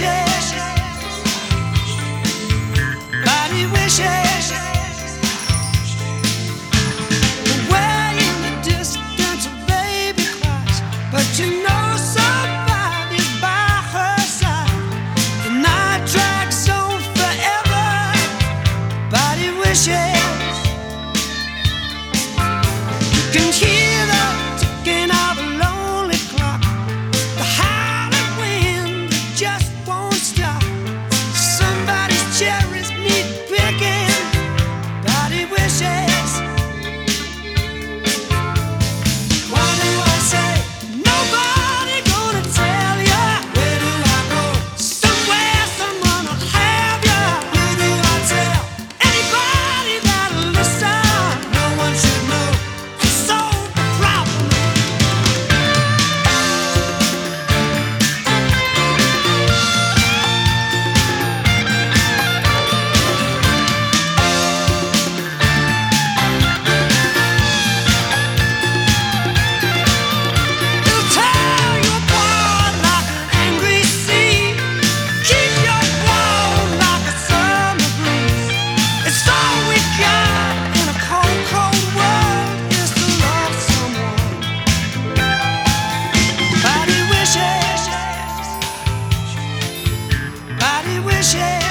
wishes, mighty wishes. wishes.